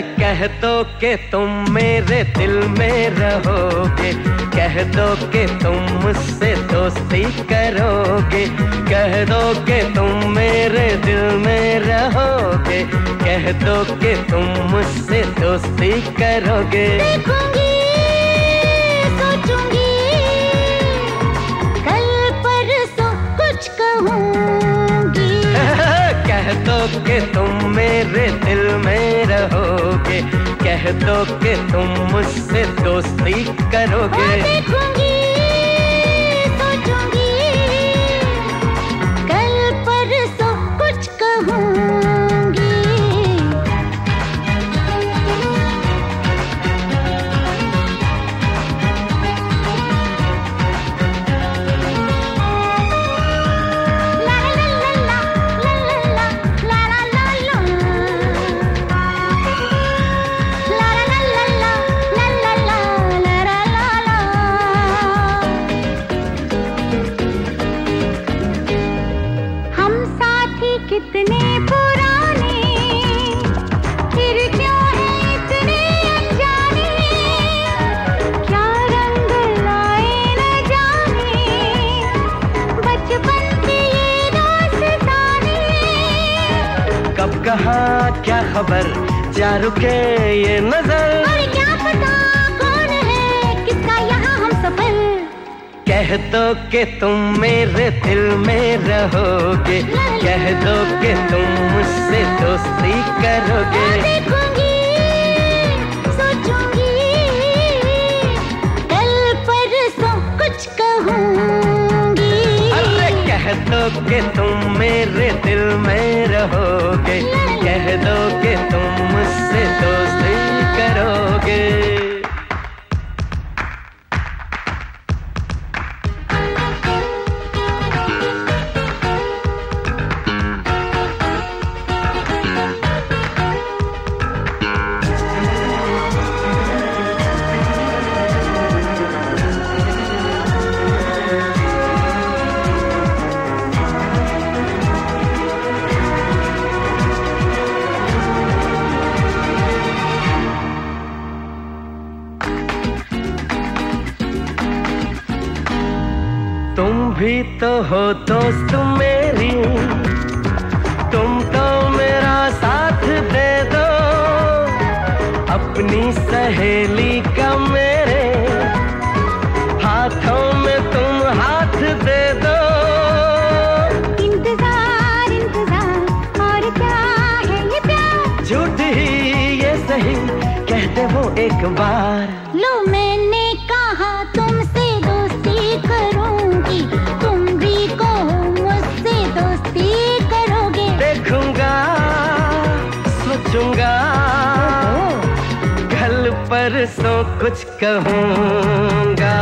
कह दो के तुम मेरे दिल में रहोगे। कह दो कि तुम मुझसे दोस्ती करोगे। कह दो कि तुम मेरे दिल में रहोगे। कह दो कि तुम मुझसे दोस्ती करोगे। देखूँगी कह दो कि तुम मुझसे दोस्ती करोगे। कहा क्या खबर? जा रुके ये नज़र? कह दो कि तुम मेरे दिल में रहोगे। कह दो कि तुम मुझसे दोस्ती करोगे। सोचूँगी कुछ कहूँगी। अरे कह दो कि तुम मेरे भी तो हो दोस्त मेरी तुम तो मेरा साथ दे दो। अपनी सहेली का मेरे हाथों में तुम हाथ दे दो। इंतज़ार इंतज़ार और क्या है ये प्यार? झूठ ही ये सही कहते हो एक बार। लो परसों कुछ कहूँगा।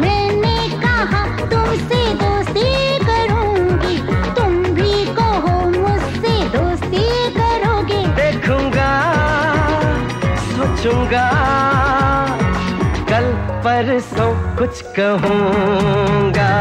मैंने कहा तुमसे दोस्ती करूँगी। तुम भी कहो मुझसे दोस्ती करोगे। देखूँगा सोचूँगा। कल परसों कुछ कहूँगा।